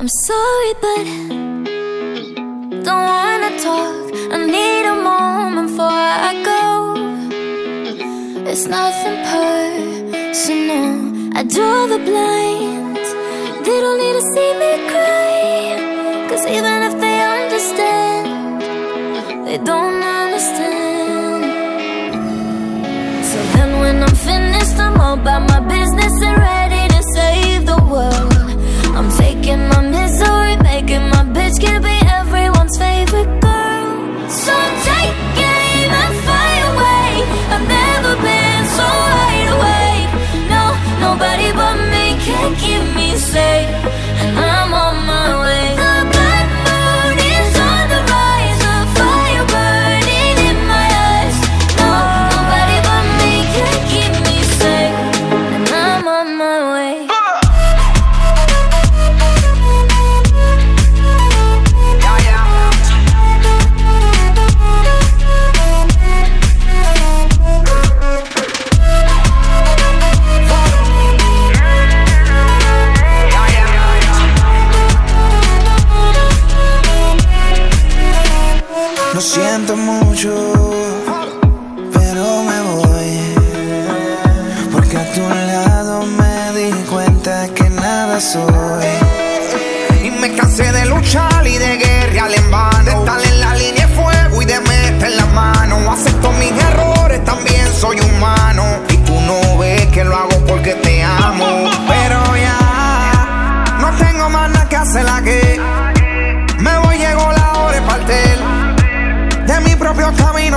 I'm sorry, but don't wanna talk. I need a moment before I go. It's nothing personal. I draw the blinds. They don't need to see me cry. Cause even if they understand, they don't understand. So then when I'm finished, I'm all by myself. Lo siento mucho, pero me voy. Porque a tu lado me di cuenta que nada soy. Y me cansé de luchar y de guerrear.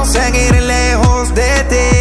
no seguir lejos de ti.